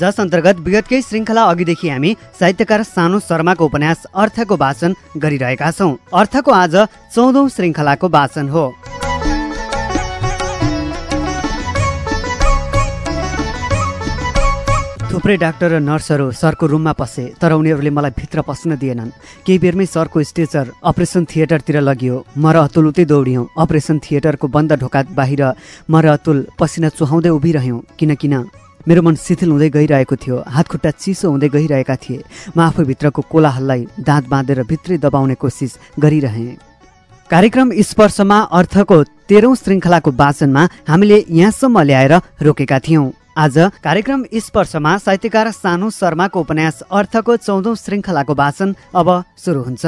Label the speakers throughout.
Speaker 1: जस अन्तर्गत विगतकै श्रृङ्खला अघिदेखि हामी साहित्यकार सानु शर्माको उपन्यास अर्थको वाचन गरिरहेका छौँ। अर्थको आज चौधौँ श्रृङ्खलाको वाचन हो। थुप्रै डाक्टर र नर्सहरू सरको रुममा पसे तर उनीहरूले मलाई भित्र पस्न दिएनन्। केही बेरमै सरको स्टेचर अपरेसन थिएटरतिर लगियो। म र अतुल उतै दौडियौँ। अपरेसन थिएटरको बन्द ढोका बाहिर म र अतुल पसिना चुहाउँदै उभिरह्यौँ किनकिन मेरो मन शिथिल हुँदै गइरहेको थियो। हातखुट्टा चिसो हुँदै गइरहेका थिए। म आफूभित्रको कोलाहललाई दाँत बाँधेर भित्रै दबाउने कोसिस गरिरहेँ। कार्यक्रम स्पर्शमा अर्थको तेह्रौँ श्रृङ्खलाको वाचनमा हामीले यहाँसम्म ल्याएर रोकेका थियौँ। आज कार्यक्रम स्पर्शमा साहित्यकार सानु शर्माको उपन्यास अर्थको चौधौँ श्रृङ्खलाको वाचन अब सुरु हुन्छ।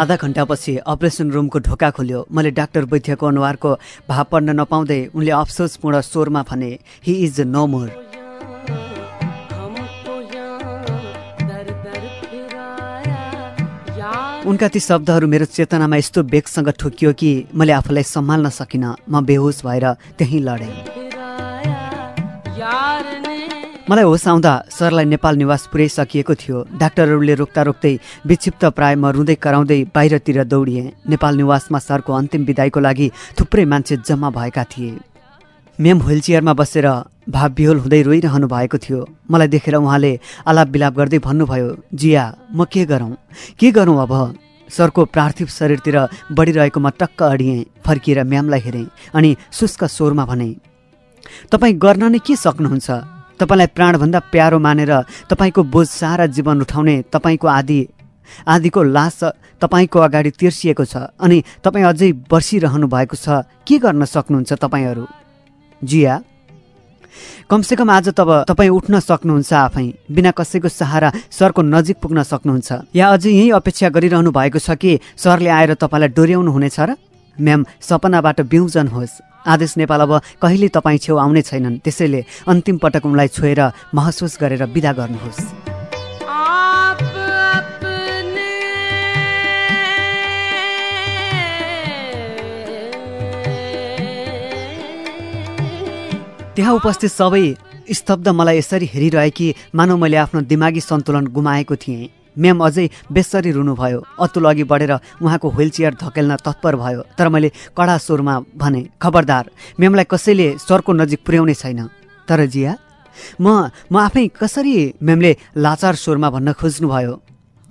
Speaker 1: आधा घन्टापछि अपरेसन रुमको ढोका खोल्यो। मैले डाक्टर वैद्यको अनुहारको भाव पढ्न नपाउँदै उनले अफसोसपूर्ण स्वरमा भने हि इज नो मोर उनका ती शब्दहरू मेरो चेतनामा यस्तो बेगसँग ठोकियो कि मैले आफूलाई सम्हाल्न सकिनँ। म बेहोस भएर त्यहीँ लडेँ। मलाई होस आउँदा सरलाई नेपाल निवास पुर्याइसकिएको थियो। डाक्टरहरूले रोक्दा रोक्दै विक्षिप्त प्राय म रुँदै कराउँदै बाहिरतिर दौडिएँ। नेपाल निवासमा सरको अन्तिम विदाईको लागि थुप्रै मान्छे जम्मा भएका थिए। म्याम व्हिलचेयरमा बसेर भाव बिहोल हुँदै रोइरहनु भएको थियो। मलाई देखेर उहाँले आलाप बिलाप गर्दै भन्नुभयो जिया म के गरौँ? के गरौँ अब? सरको पार्थिव शरीरतिर बढिरहेको म टक्क अडिएँ फर्किएर म्यामलाई हेरेँ अनि शुष्क स्वरमा भने तपाईँ गर्न नै के सक्नुहुन्छ? तपाईँलाई प्राणभन्दा प्यारो मानेर तपाईँको बोझ सारा जीवन उठाउने तपाईँको आदि आदिको लास तपाईँको अगाडि तिर्सिएको छ अनि तपाईँ अझै बर्सिरहनु भएको छ के गर्न सक्नुहुन्छ तपाईँहरू? जिया कमसेकम आज तब तपाईँ उठ्न सक्नुहुन्छ आफै बिना कसैको सहारा सरको नजिक पुग्न सक्नुहुन्छ। या अझै यही अपेक्षा गरिरहनु भएको छ कि सरले आएर तपाईँलाई डोर्याउनु हुनेछ र? म्याम सपनाबाट बिउजन होस्। आदेश नेपाल अब कहिले तपाईँ छेउ आउने छैनन्। त्यसैले अन्तिम पटक उनलाई छोएर महसुस गरेर विदा गर्नुहोस्। त्यहाँ उपस्थित सबै स्तब्ध मलाई यसरी हेरिरहेकी मानव मैले आफ्नो दिमागी सन्तुलन गुमाएको थिएँ। म्याम अझै बेसरी रुनुभयो। अतुल अघि बढेर उहाँको व्हिल चेयर धकेल्न तत्पर भयो। तर मैले कडा स्वरमा भने खबरदार म्यामलाई कसैले सरको नजिक पुर्याउने छैन। तर जिया म म आफै कसरी म्यामले लाचार स्वरमा भन्न खोज्नुभयो?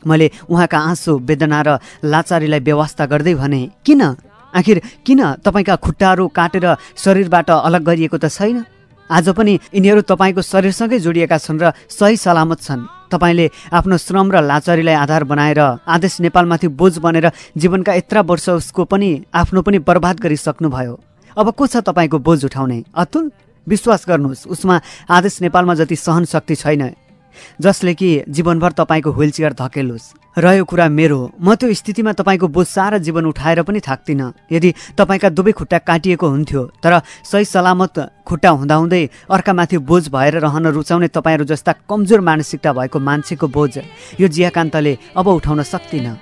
Speaker 1: मैले उहाँका आँसु वेदना र लाचारीलाई व्यवस्था गर्दै भने किन? आखिर किन तपाईँका खुट्टाहरू काटेर शरीरबाट अलग गरिएको त छैन? आज पनि यिनीहरू तपाईँको शरीरसँगै जोडिएका छन् र सही सलामत छन्। तपाईँले आफ्नो श्रम र लाचारीलाई आधार बनाएर आदेश नेपालमाथि बोझ बनेर जीवनका यत्र वर्ष उसको पनि आफ्नो पनि बर्बाद गरिसक्नुभयो। अब को छ तपाईँको बोझ उठाउने? अतुल विश्वास गर्नुहोस् उसमा आदेश नेपालमा जति सहन शक्ति छैन। जसले कि जीवनभर तपाईँको व्हिल चेयर धकेलोस् रह्यो कुरा मेरो। म त्यो स्थितिमा तपाईँको बोझ सारा जीवन उठाएर पनि थाक्दिनँ। यदि तपाईँका दुवै खुट्टा काटिएको हुन्थ्यो तर सही सलामत खुट्टा हुँदाहुँदै अर्कामाथि बोझ भएर रहन रुचाउने तपाईँहरू जस्ता कमजोर मानसिकता भएको मान्छेको बोझ यो जियाकान्तले अब उठाउन सक्दिनँ।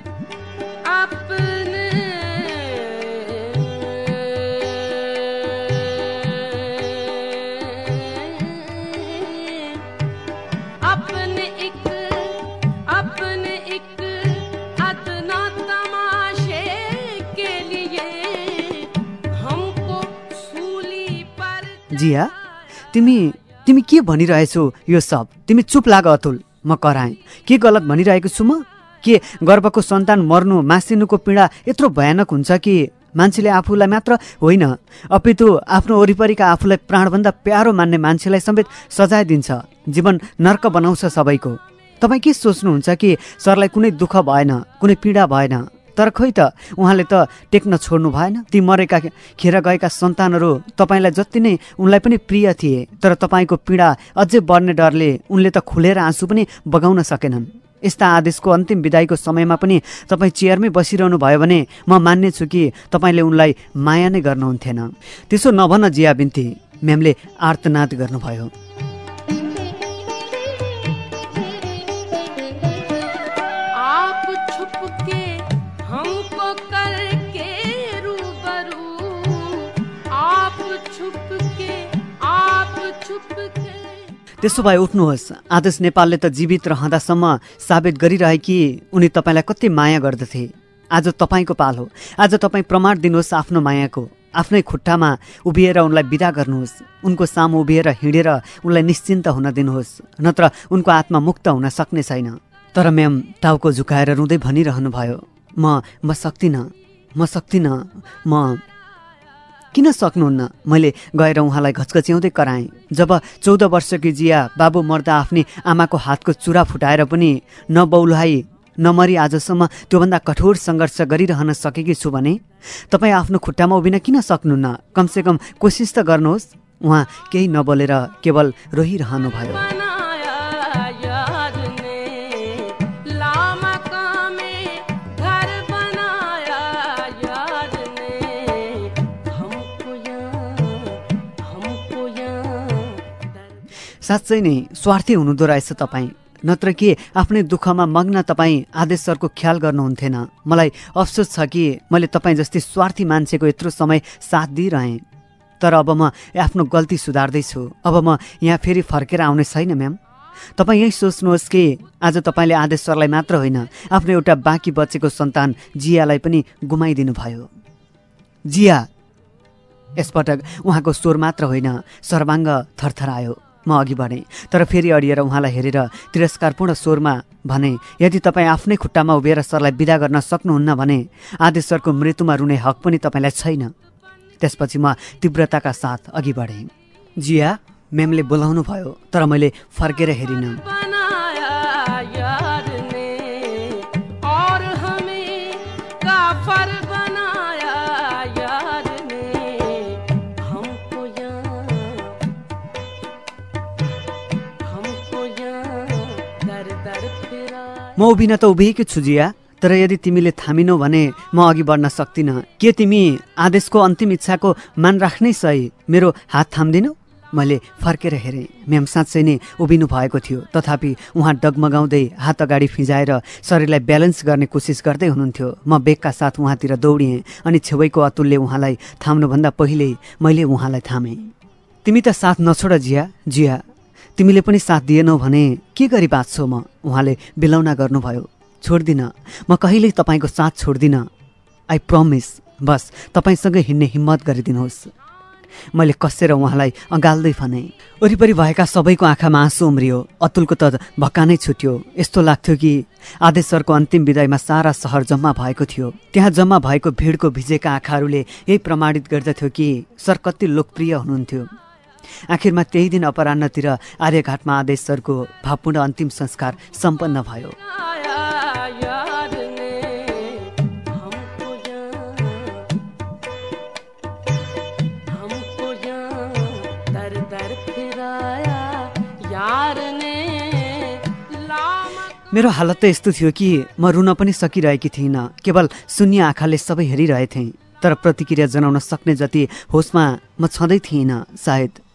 Speaker 1: जिया तिमी तिमी के भनिरहेछौ यो सब? तिमी चुप लाग अतुल म कराएँ। के गलत भनिरहेको छु म? के गर्भको सन्तान मर्नु मासिनुको पीडा यत्रो भयानक हुन्छ कि? मान्छेले आफूलाई मात्र होइन अपितु आफ्नो वरिपरिका आफूलाई प्राणभन्दा प्यारो मान्ने मान्छेलाई समेत सजाय दिन्छ जीवन नर्क बनाउँछ सबैको। तपाईँ के सोच्नुहुन्छ कि सरलाई कुनै दुःख भएन कुनै पीडा भएन? तर खोइ त। उहाँले त टेक्न छोड्नु भएन। ती मरेका खेर गएका सन्तानहरू तपाईँलाई जति नै उनलाई पनि प्रिय थिए तर तपाईँको पीडा अझै बढ्ने डरले उनले त खुलेर आँसु पनि बगाउन सकेनन्। यस्ता आदेशको अन्तिम विदाईको समयमा पनि तपाईँ चेयरमै बसिरहनु भयो भने म मान्नेछु कि तपाईँले उनलाई माया नै गर्नुहुन्थेन। त्यसो नभन जिया बिन्ती म्यामले आर्तनाद गर्नुभयो। त्यसो भए उठ्नुहोस्। आदेश नेपालले त जीवित रहँदासम्म साबित गरिरहे उनी तपाईँलाई कति माया गर्दथे। आज तपाईँको पाल हो। आज तपाईँ प्रमाण दिनुहोस् आफ्नो मायाको। आफ्नै खुट्टामा उभिएर उनलाई विदा गर्नुहोस्। उनको सामु उभिएर हिँडेर उनलाई निश्चिन्त हुन दिनुहोस्। नत्र उनको आत्मा मुक्त हुन सक्ने छैन। तर म्याम टाउको झुकाएर रुँदै भनिरहनु भयो म म सक्दिनँ म सक्दिनँ म किन सक्नुहुन्न? मैले गएर उहाँलाई घचघच्याउँदै कराएँ। जब चौध वर्षकी जिया बाबु मर्दा आफ्नी आमाको हातको चुरा फुटाएर पनि नबौलाइ नमरी आजसम्म त्योभन्दा कठोर सङ्घर्ष गरिरहन सकेकी छु भने तपाईँ आफ्नो खुट्टामा उभिन किन सक्नुहुन्न? कमसेकम कोसिस त गर्नुहोस्। उहाँ केही नबोलेर केवल रोइरहनु साँच्चै नै स्वार्थी हुनुहुँदो रहेछ तपाईँ। नत्र के आफ्नै दुःखमा मग्न तपाईँ आदेश सरको ख्याल गर्नुहुन्थेन। मलाई अफसोस छ कि मैले तपाईँ जस्तै स्वार्थी मान्छेको यत्रो समय साथ दिइरहेँ। तर अब म आफ्नो गल्ती सुधार्दैछु। अब म यहाँ फेरि फर्केर आउने छैन म्याम। तपाईँ यही सोच्नुहोस् कि आज तपाईँले आदेश सरलाई मात्र होइन आफ्नो एउटा बाँकी बचेको सन्तान जियालाई पनि गुमाइदिनु भयो जिया! यसपटक उहाँको स्वर मात्र होइन सर्वाङ्ग थरथरायो। म अघि बढेँ तर फेरि अडिएर उहाँलाई हेरेर तिरस्कारपूर्ण स्वरमा भने यदि तपाईँ आफ्नै खुट्टामा उभिएर सरलाई विदा गर्न सक्नुहुन्न भने आदेश सरको मृत्युमा रुने हक पनि तपाईँलाई छैन। त्यसपछि म तीव्रताका साथ अघि बढेँ। जिया म्यामले बोलाउनु भयो तर मैले फर्केर हेरिनँ। म उभिन त उभिएकै छु जिया तर यदि तिमीले थामिनौ भने म अघि बढ्न सक्दिनँ के तिमी आदेशको अन्तिम इच्छाको मान राख्नै सही मेरो हात थाम्दिनौ? मैले फर्केर हेरेँ। म्याम साँच्चै नै उभिनु भएको थियो। तथापि उहाँ डगमगाउँदै हात अगाडि फिजाएर शरीरलाई ब्यालेन्स गर्ने कोसिस गर्दै हुनुहुन्थ्यो। म बेगका साथ उहाँतिर दौडिएँ अनि छेउैको अतुलले उहाँलाई थाम्नुभन्दा पहिल्यै मैले उहाँलाई थामेँ। तिमी त साथ नछोड जिया। जिया तिमीले पनि साथ दिएनौ भने के गरी बाँच्छौ म? उहाँले बिलौना गर्नुभयो। छोड्दिनँ। म कहिल्यै तपाईँको साथ छोड्दिनँ। आई प्रमिस बस तपाईँसँगै हिँड्ने हिम्मत गरिदिनुहोस्। मैले कसेर उहाँलाई अँगाल्दै भने वरिपरि भएका सबैको आँखामा आँसु उम्रियो। अतुलको त भक्का नै छुट्यो। यस्तो लाग्थ्यो कि आदेश सरको अन्तिम विदाईमा सारा सहर जम्मा भएको थियो। त्यहाँ जम्मा भएको भिडको भिजेका आँखाहरूले यही प्रमाणित गर्दथ्यो कि सर कति लोकप्रिय हुनुहुन्थ्यो। आखिरमा त्यही दिन अपरान्हतिर आर्यघाटमा आदेश सरको भावपूर्ण अन्तिम संस्कार सम्पन्न भयो। मेरो हालत त यस्तो थियो कि म रुन पनि सकिरहेकी थिइनँ। केवल शून्य आँखाले सबै हेरिरहेथेँ तर प्रतिक्रिया जनाउन सक्ने जति होसमा म छँदै थिइनँ सायद।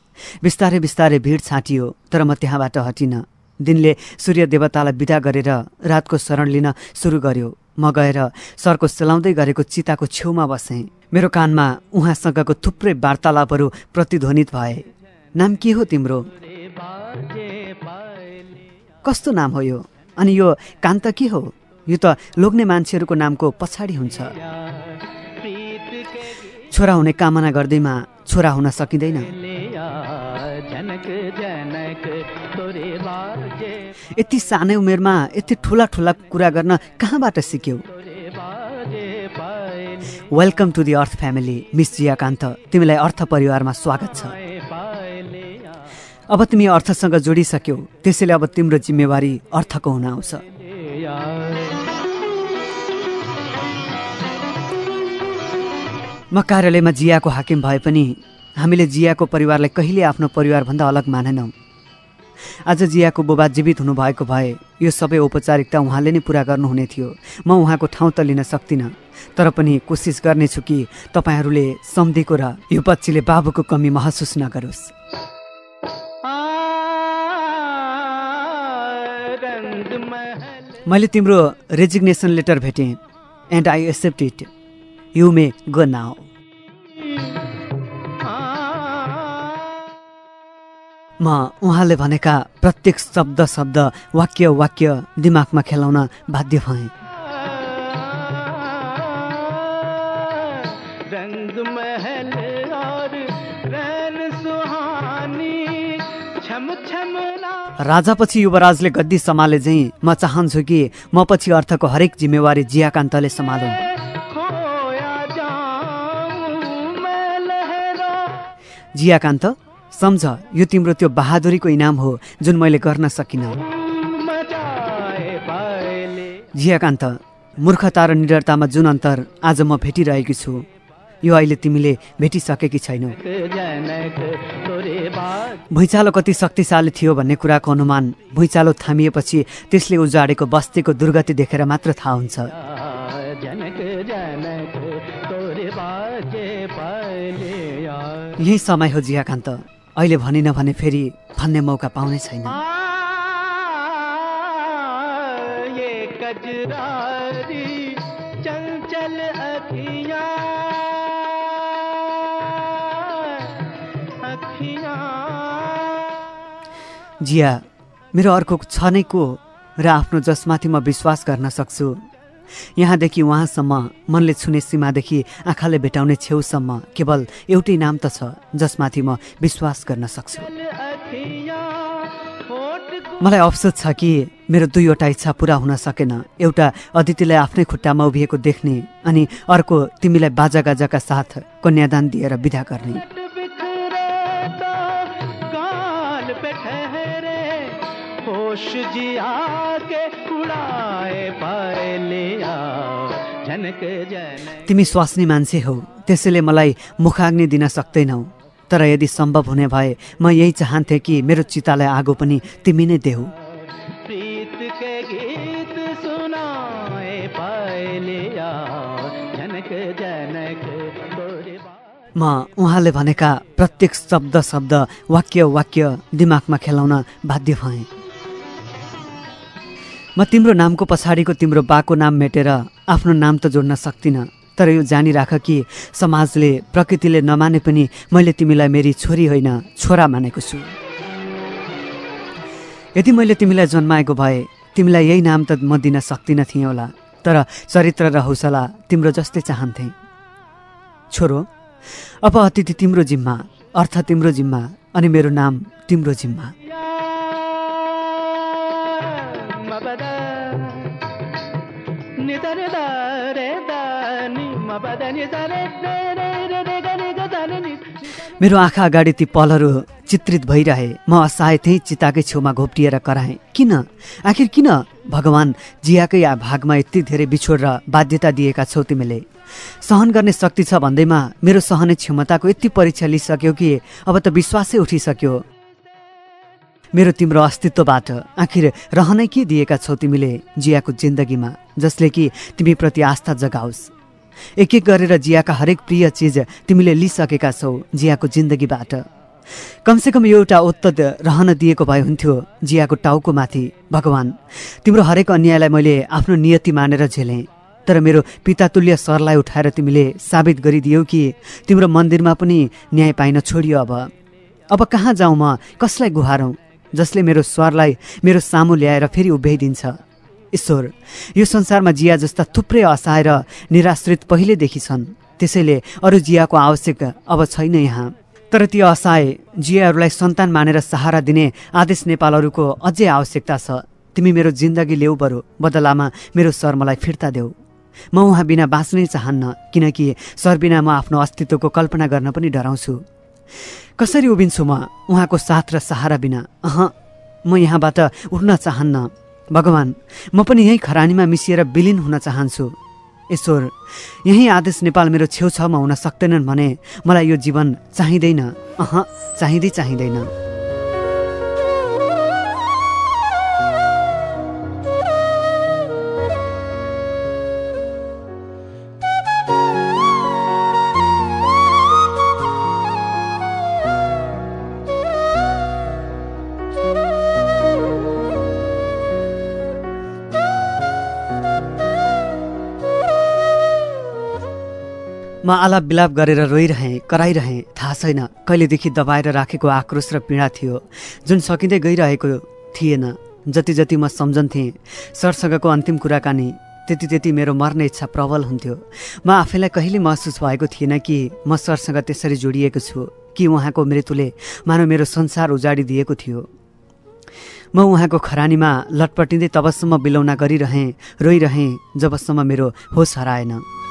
Speaker 1: बिस्तारै बिस्तारै भिड छाँटियो तर म त्यहाँबाट हटिनँ। दिनले सूर्य देवतालाई विदा गरेर रातको शरण लिन सुरु गर्यो। म गएर सरको सेलाउँदै गरेको चिताको छेउमा बसेँ। मेरो कानमा उहाँसँगको थुप्रै वार्तालापहरू प्रतिध्वनित भए। नाम के हो तिम्रो? कस्तो नाम हो यो? अनि यो कान्त के हो? यो त लोग्ने मान्छेहरूको नामको पछाडि हुन्छ। छोरा हुने कामना गर्दैमा छोरा हुन सकिँदैन। यति सानै उमेरमा यति ठुला ठुला कुरा गर्न कहाँबाट सिक्यौ? Welcome to the earth family miss Jiyakant तिमीलाई अर्थ परिवारमा स्वागत छ। अब तिमी अर्थसँग जोडिसक्यौ त्यसैले अब तिम्रो जिम्मेवारी अर्थको हुन आउँछ। म कार्यालयमा जियाको हाकिम भए पनि हामीले जियाको परिवारलाई कहिले आफ्नो परिवारभन्दा अलग मानेनौँ। आज जियाको बुबा जीवित हुनुभएको भए यो सबै औपचारिकता उहाँले नै पुरा गर्नुहुने थियो। म उहाँको ठाउँ त लिन सक्दिनँ तर पनि कोसिस गर्नेछु कि तपाईँहरूले सम्धिको र यो पक्षीले बाबुको कमी महसुस नगरोस्। मैले तिम्रो रेजिग्नेसन लेटर भेटेँ and I accept it go now म उहाँले भनेका प्रत्येक शब्द शब्द वाक्य वाक्य दिमागमा खेलाउन बाध्य भएँ। राजापछि युवराजले गद्दी सम्हाले चाहिँ म चाहन्छु कि म पछि अर्थको हरेक जिम्मेवारी जियाकान्तले सम्हालौँ। जियाकान्त सम्झ यो तिम्रो त्यो बहादुरीको इनाम हो जुन मैले गर्न सकिनँ। जियाकान्त मूर्खता र निडरतामा जुन अन्तर आज म भेटिरहेकी छु यो अहिले तिमीले भेटिसकेकी छैनौ। भुइँचालो कति शक्तिशाली थियो भन्ने कुराको अनुमान भुइँचालो थामिएपछि त्यसले उजाडेको बस्तीको दुर्गति देखेर मात्र थाहा हुन्छ। यही समय हो जियाकान्त। अहिले भनिन भने फेरि भन्ने मौका पाउने छैन। जिया मेरो अर्को छ नै को र आफ्नो जसमाथि म विश्वास गर्न सक्छु। यहाँदेखि उहाँसम्म मनले छुने सीमादेखि आँखाले भेटाउने छेउसम्म केवल एउटै नाम त छ जसमाथि म विश्वास गर्न सक्छु। मलाई अफसोस छ कि मेरो दुईवटा इच्छा पुरा हुन सकेन। एउटा अदितिलाई आफ्नै खुट्टामा उभिएको देख्ने अनि अर्को तिमीलाई बाजागाजाका साथ कन्यादान दिएर विदा गर्ने। तिमी स्वास्नी मान्छे हौ त्यसैले मलाई मुखाग्नि दिन सक्दैनौ। तर यदि सम्भव हुने भए म यही चाहन्थेँ कि मेरो चितालाई आगो पनि तिमी नै देऊ। म उहाँले भनेका प्रत्येक शब्द शब्द वाक्य वाक्य दिमागमा खेलाउन बाध्य भएँ। म तिम्रो नामको पछाडिको तिम्रो बाको नाम मेटेर आफ्नो नाम त जोड्न सक्दिनँ तर यो जानिराख कि समाजले प्रकृतिले नमाने पनि मैले तिमीलाई मेरी छोरी होइन छोरा मानेको छु। यदि मैले तिमीलाई जन्माएको भए तिमीलाई यही नाम त म दिन सक्दिनँ थिएँ होला तर चरित्र र हौसला तिम्रो जस्तै चाहन्थे। छोरो अब अतिथि तिम्रो जिम्मा अर्थ तिम्रो जिम्मा अनि मेरो नाम तिम्रो जिम्मा। मेरो आँखा अगाडि ती पलहरू चित्रित भइरहे। म असहाय त्यही चिताकै छेउमा घोप्टिएर कराएँ। किन? आखिर किन? भगवान् जियाकै भागमा यति धेरै बिछोड र बाध्यता दिएका छौ तिमीले। सहन गर्ने शक्ति छ भन्दैमा मेरो सहने क्षमताको यति परीक्षा लिइसक्यो कि अब त विश्वासै उठिसक्यो। मेरो तिम्रो अस्तित्वबाट आखिर रहनै के दिएका छौ तिमीले जियाको जिन्दगीमा जसले कि तिमीप्रति आस्था जगाओस्? एक एक गरेर जियाका हरेक प्रिय चिज तिमीले लिइसकेका छौ जियाको जिन्दगीबाट। कमसेकम एउटा उत्तर रहन दिएको भए हुन्थ्यो जियाको टाउको माथि। भगवान् तिम्रो हरेक अन्यायलाई मैले आफ्नो नियति मानेर झेलेँ तर मेरो पितातुल्य सरलाई उठाएर तिमीले साबित गरिदियौ कि तिम्रो मन्दिरमा पनि न्याय पाइन छोडियो अब। अब कहाँ जाउँ म? कसलाई गुहारौँ? जसले मेरो स्वरलाई मेरो सामु ल्याएर फेरि उभ्याइदिन्छ। ईश्वर। यो संसारमा जिया जस्ता थुप्रै असहाय र निराश्रित पहिलेदेखि छन्। त्यसैले अरू जियाको आवश्यक अब छैन यहाँ। तर ती असहाय जियाहरूलाई सन्तान मानेर सहारा दिने आदेश नेपालहरूको अझै आवश्यकता छ। तिमी मेरो जिन्दगी ल्याऊ बरु बदलामा मेरो सर मलाई फिर्ता देऊ। म उहाँ बिना बाँच्नै चाहन्न किनकि सर बिना म आफ्नो अस्तित्वको कल्पना गर्न पनि डराउँछु। कसरी उभिन्छु म उहाँको साथ र सहारा बिना? अह म यहाँबाट उठ्न चाहन्न। भगवान् म पनि यही खरानीमा मिसिएर विलिन हुन चाहन्छु। ईश्वर यही आदेश नेपाल मेरो छेउछाउमा हुन सक्दैनन् भने मलाई यो जीवन चाहिँदैन। अह चाहिँदै चाहिँदैन। म आलाप बिलाप गरेर रोइरहेँ कराइरहेँ। थाहा छैन कहिलेदेखि दबाएर राखेको आक्रोश र पीडा थियो। जुन सकिँदै गइरहेको थिएन। जति जति म सम्झन्थेँ सरसँगको अन्तिम कुराकानी त्यति त्यति मेरो मर्ने इच्छा प्रबल हुन्थ्यो। म आफैलाई कहिले महसुस भएको थिएन कि म सरसँग त्यसरी जोडिएको छु कि उहाँको मृत्युले मानव मेरो संसार उजाडिदिएको थियो। म उहाँको खरानीमा लटपटिँदै तबसम्म बिलौना गरिरहेँ रोइरहेँ जबसम्म मेरो होस हराएन।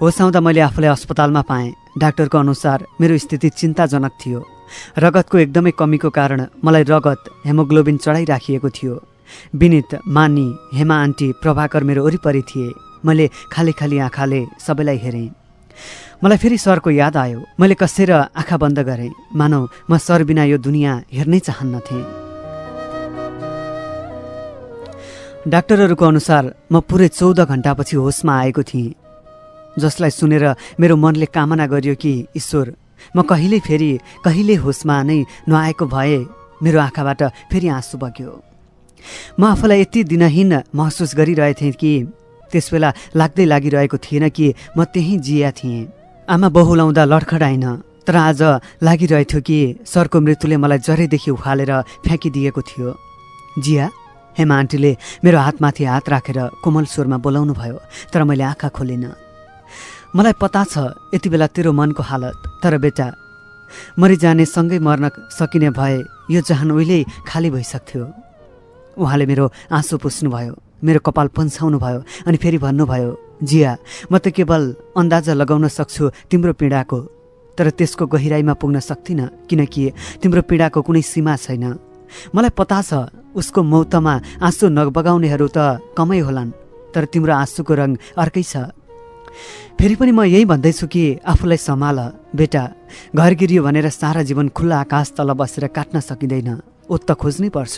Speaker 1: होस आउँदा मैले आफूलाई अस्पतालमा पाएँ। डाक्टरको अनुसार मेरो स्थिति चिन्ताजनक थियो। रगतको एकदमै कमीको कारण मलाई रगत हेमोग्लोबिन चढाइराखिएको थियो। विनित मानी हेमा आन्टी प्रभाकर मेरो वरिपरि थिए। मैले खाली खाली आँखाले सबैलाई हेरेँ। मलाई फेरि सरको याद आयो। मैले कसेर आँखा बन्द गरेँ। मानौ म सर बिना यो दुनियाँ हेर्नै चाहन्नथेँ। डाक्टरहरूको अनुसार म पुरै चौध घन्टापछि होसमा आएको थिएँ। जसलाई सुनेर मेरो मनले कामना गर्यो कि ईश्वर म कहिल्यै फेरि कहिल्यै होसमा नै नआएको भए मेरो आँखाबाट फेरि आँसु बग्यो। म आफूलाई यति दिनहीन महसुस गरिरहेथेँ कि त्यसबेला लाग्दै लागिरहेको थिएन कि म त्यहीँ जिया थिएँ। आमा बहुलाउँदा लडखडाइन तर आज लागिरहेथ्यो कि सरको मृत्युले मलाई जरैदेखि उखालेर फ्याँकिदिएको थियो। जिया हेमा आन्टीले मेरो हातमाथि हात राखेर कोमल स्वरमा बोलाउनु भयो तर मैले आँखा खोलिनँ। मलाई पता छ यति बेला तेरो मनको हालत। तर बेटा मरिजाने सँगै मर्न सकिने भए यो जहान उहिल्यै खाली भइसक्थ्यो। उहाँले मेरो आँसु पुस्नुभयो मेरो कपाल पन्साउनु भयो अनि फेरि भन्नुभयो जिया म त केवल अन्दाजा लगाउन सक्छु तिम्रो पीडाको तर त्यसको गहिराइमा पुग्न सक्दिनँ किनकि तिम्रो पीडाको कुनै सीमा छैन। मलाई पता छ उसको मौतमा आँसु नबगाउनेहरू त कमै होलान् तर तिम्रो आँसुको रङ अर्कै छ। फेरि पनि म यही भन्दैछु कि आफूलाई सम्हाल बेटा। घर गिरियो भनेर सारा जीवन खुल्ला आकाश तल बसेर काट्न सकिँदैन। ओत त खोज्नै पर्छ।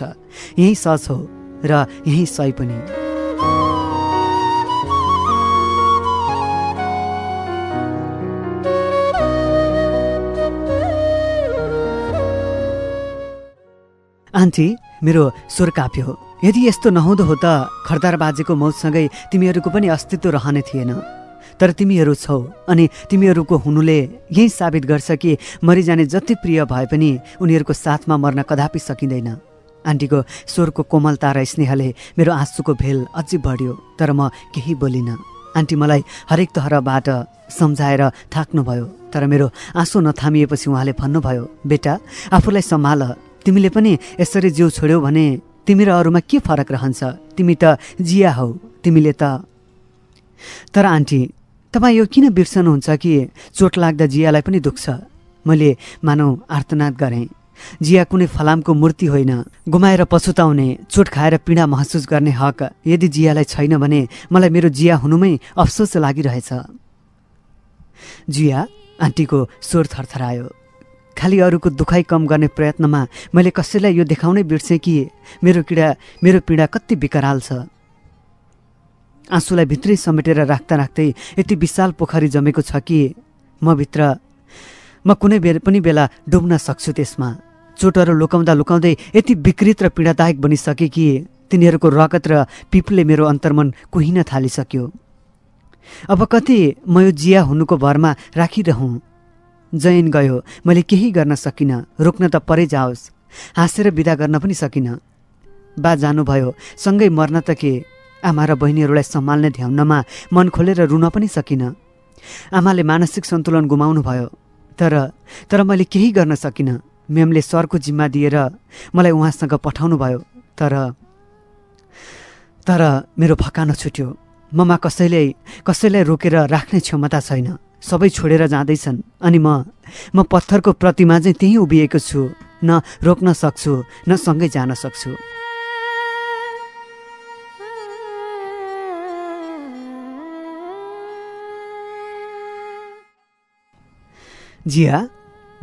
Speaker 1: यही सच हो र यही सही पनि। आन्टी मेरो स्वर काप्यो। यदि यस्तो नहुँदो हो त खरदार बाजेको मौतसँगै तिमीहरूको पनि अस्तित्व रहने थिएन। तर तिमीहरू छौ अनि तिमीहरूको हुनुले यही साबित गर्छ कि मरिजाने जति प्रिय भए पनि उनीहरूको साथमा मर्न कदापि सकिँदैन। आन्टीको स्वरको कोमलता र स्नेहले मेरो आँसुको भेल अझै बढ्यो तर म केही बोलिनँ। आन्टी मलाई हरेक तहरबाट सम्झाएर थाक्नुभयो तर मेरो आँसु नथामिएपछि उहाँले भन्नुभयो बेटा आफूलाई सम्हाल। तिमीले पनि यसरी जिउ छोड्यौ भने तिमी र अरूमा के फरक रहन्छ? तिमी त जिया हौ तिमीले त तर आन्टी तपाईँ यो किन बिर्सनुहुन्छ कि चोट लाग्दा जियालाई पनि दुख्छ? मैले मानौ आर्तनाद गरेँ। जिया कुनै फलामको मूर्ति होइन। गुमाएर पछुताउने चोट खाएर पीडा महसुस गर्ने हक यदि जियालाई छैन भने मलाई मेरो जिया हुनुमै अफसोस लागिरहेछ। जिया आन्टीको स्वर थरथरायो। खालि अरूको दुखाइ कम गर्ने प्रयत्नमा मैले कसैलाई यो देखाउनै बिर्सेँ कि मेरो किडा मेरो पीडा कति विकराल छ। आँसुलाई भित्रै समेटेर राख्दा राख्दै यति विशाल पोखरी जमेको छ कि म भित्र म कुनै बेर पनि बेला डुब्न सक्छु त्यसमा। चोटहरू लुकाउँदा लुकाउँदै यति विकृत र पीडादायक बनिसके कि तिनीहरूको रगत र पिपले मेरो अन्तर्मन कुहिन थालिसक्यो। अब कति म यो जिया हुनुको भरमा राखिरहँ। जैन गयो मैले केही गर्न सकिनँ रोक्न त परै जाओस्। हाँसेर विदा गर्न पनि सकिनँ। बा जानुभयो सँगै मर्न त के? आमा र बहिनीहरूलाई सम्हाल्ने ध्याउनमा मन खोलेर रुन पनि सकिनँ। आमाले मानसिक सन्तुलन गुमाउनु भयो तर तर मैले केही गर्न सकिनँ। म्यामले सरको जिम्मा दिएर मलाई उहाँसँग पठाउनु भयो तर तर मेरो फकानो छुट्यो। ममा कसैले कसैलाई रोकेर राख्ने क्षमता छैन। सबै छोडेर जाँदैछन् अनि म म पत्थरको प्रतिमा चाहिँ त्यहीँ उभिएको छु। न रोक्न सक्छु न सँगै जान सक्छु। जिया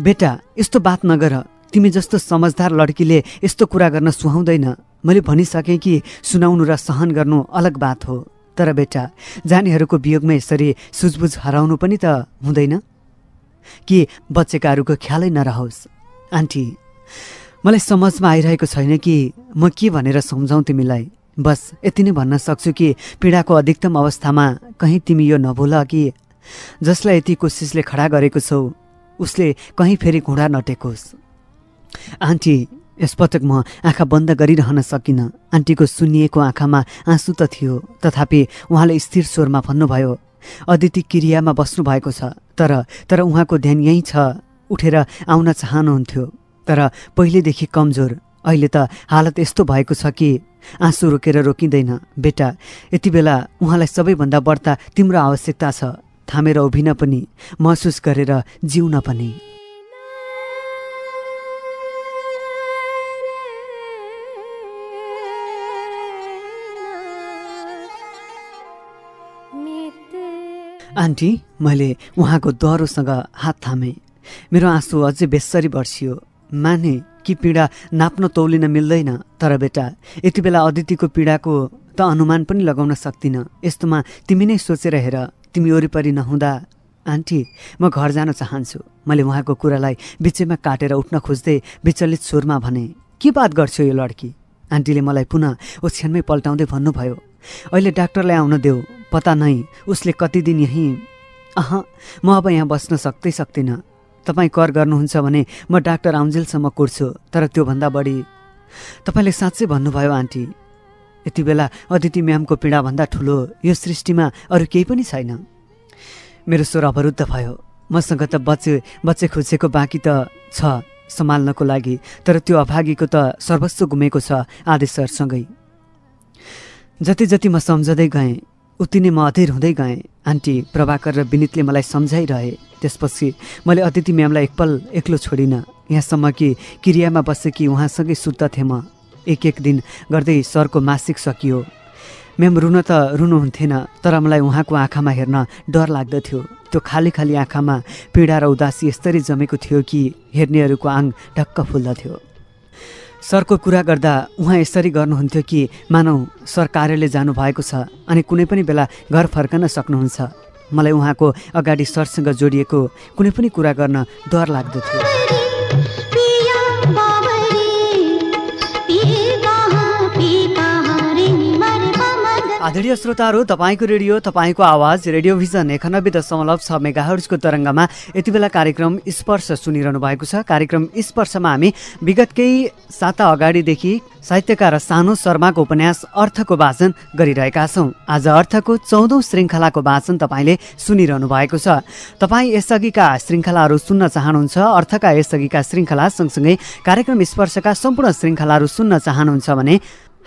Speaker 1: बेटा यस्तो बात नगर। तिमी जस्तो समझदार लड्कीले यस्तो कुरा गर्न सुहाउँदैन। मैले भनिसकेँ कि सुनाउनु र सहन गर्नु अलग बात हो। तर बेटा जानेहरूको वियोगमा यसरी सुझबुझ हराउनु पनि त हुँदैन। कि बच्चेकाहरूको ख्यालै नरहोस्। आन्टी मलाई समझमा आइरहेको छैन कि म के भनेर सम्झाउँ तिमीलाई? बस यति नै भन्न सक्छु कि पीडाको अधिकतम अवस्थामा कहीँ तिमी यो नभुल कि जसलाई यति कोसिसले खडा गरेको छौ उसले कहीँ फेरि घुँडा नटेकोस्। आन्टी यसपटक म आँखा बन्द गरिरहन सकिनँ। आन्टीको सुनिएको आँखामा आँसु त थियो तथापि उहाँले स्थिर स्वरमा भन्नुभयो अदिति क्रियामा बस्नु भएको छ तर तर उहाँको ध्यान यहीँ छ। उठेर आउन चाहनुहुन्थ्यो तर पहिलेदेखि कमजोर। अहिले त हालत यस्तो भएको छ कि आँसु रोकेर रोकिँदैन। बेटा यति बेला उहाँलाई सबैभन्दा बढ्ता तिम्रो आवश्यकता छ। थामेर उभिन पनि महसुस गरेर जिउन पनि। आन्टी मैले उहाँको दह्रोसँग हात थामेँ। मेरो आँसु अझै बेसरी बर्सियो माने कि पीडा नाप्न तौलिन मिल्दैन तर बेटा यति बेला अदितिको पीडाको त अनुमान पनि लगाउन सक्दिनँ यस्तोमा तिमी नै सोचेर हेर तिमी वरिपरि नहुँदा आन्टी म घर जान चाहन्छु। मैले उहाँको कुरालाई बिचैमा काटेर उठ्न खोज्दै विचलित स्वरमा भने के बात गर्छौ यो लड्की? आन्टीले मलाई पुनः ओछ्यानमै पल्टाउँदै भन्नुभयो अहिले डाक्टरलाई आउन देऊ पता नै उसले कति दिन यहीँ अह म अब यहाँ बस्न सक्दै सक्दिनँ तपाईँ कर गर्नुहुन्छ भने म डाक्टर आउन्जेलसम्म कुर्छु तर त्योभन्दा बढी तपाईँले साँच्चै भन्नुभयो आन्टी यति बेला अदिति म्यामको पीडाभन्दा ठुलो यो सृष्टिमा अरू केही पनि छैन। मेरो स्वर अवरुद्ध भयो। मसँग त बच्चे बच्चे खुचेको बाँकी त छ सम्हाल्नको लागि तर त्यो अभागीको त सर्वस्व गुमेको छ आदेशरसँगै जति जति म सम्झँदै गएँ उति नै म अधीर हुँदै गएँ। आन्टी प्रभाकर र विनितले मलाई सम्झाइरहे त्यसपछि मैले अतिथि म्यामलाई एकपल एक्लो छोडिनँ। यहाँसम्म कि क्रियामा बसेकी उहाँसँगै सुत्दथेँ म। एक एक दिन गर्दै सरको मासिक सकियो। म्याम रुन त रुनुहुन्थेन तर मलाई उहाँको आँखामा हेर्न डर लाग्दथ्यो। त्यो खाली खाली आँखामा पीडा र उदासी यस्तरी जमेको थियो कि हेर्नेहरूको आङ ढक्क फुल्दथ्यो। सरको कुरा गर्दा उहाँ यसरी गर्नुहुन्थ्यो कि मानौ सर कार्यालय जानुभएको छ अनि कुनै पनि बेला घर फर्कन सक्नुहुन्छ। मलाई उहाँको अगाडि सरसँग जोडिएको कुनै पनि कुरा गर्न डर लाग्दथ्यो। आदरणीय श्रोताहरू तपाईँको रेडियो तपाईँको आवाज रेडियो भिजन एकानब्बे दशमलव छ मेगाहर्जको तरङ्गमा यति बेला कार्यक्रम स्पर्श सुनिरहनु भएको छ। कार्यक्रम स्पर्शमा हामी विगत केही साता अगाडिदेखि साहित्यकार सानो शर्माको उपन्यास अर्थको वाचन गरिरहेका छौँ। आज अर्थको चौधौँ श्रृङ्खलाको वाचन तपाईँले सुनिरहनु भएको छ। तपाईँ यसअघिका श्रृङ्खलाहरू सुन्न चाहनुहुन्छ अर्थका यसअघिका श्रृङ्खला सँगसँगै कार्यक्रम स्पर्शका सम्पूर्ण श्रृङ्खलाहरू सुन्न चाहनुहुन्छ भने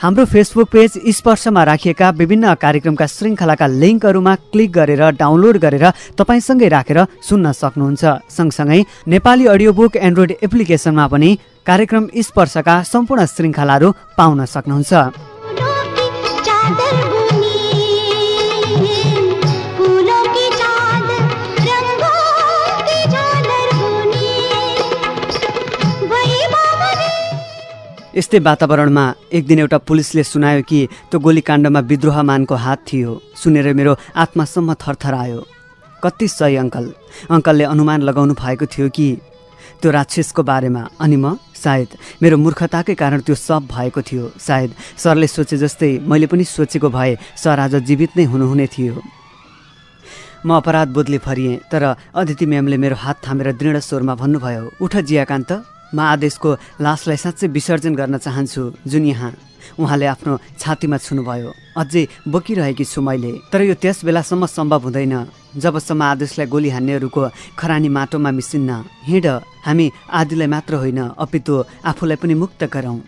Speaker 1: हाम्रो फेसबुक पेज स्पर्शमा राखिएका विभिन्न कार्यक्रमका श्रृङ्खलाका लिङ्कहरूमा क्लिक गरेर डाउनलोड गरेर तपाईँसँगै राखेर सुन्न सक्नुहुन्छ। सँगसँगै नेपाली अडियो बुक एन्ड्रोइड एप्लिकेसनमा पनि कार्यक्रम स्पर्शका सम्पूर्ण श्रृङ्खलाहरू पाउन सक्नुहुन्छ। यस्तै वातावरणमा एक दिन एउटा पुलिसले सुनायो कि त्यो गोलीकाण्डमा विद्रोहमानको हात थियो। सुनेर मेरो आत्मासम्म थरथरायो। कति सही अङ्कल। अङ्कलले अनुमान लगाउनु भएको थियो कि त्यो राक्षसको बारेमा। अनि म सायद मेरो मूर्खताकै कारण त्यो सब भएको थियो। सायद सरले सोचे जस्तै मैले पनि सोचेको भए सर आज जीवित नै हुनुहुने थियो। म अपराध बोधले फरिएँ तर अदिति म्यामले मेरो हात थामेर दृढ स्वरमा भन्नुभयो उठ जियाकान्त। म आदेशको लासलाई साँच्चै विसर्जन गर्न चाहन्छु। जुन यहाँ उहाँले आफ्नो छातीमा छुनुभयो। अझै बोकिरहेकी छु मैले। तर यो त्यस बेलासम्म सम्भव हुँदैन। जबसम्म आदेशलाई गोली हान्नेहरूको खरानी माटोमा मिसिन्न। हिँड। हामी आदिलाई मात्र होइन अपितु आफूलाई पनि मुक्त गरौँ।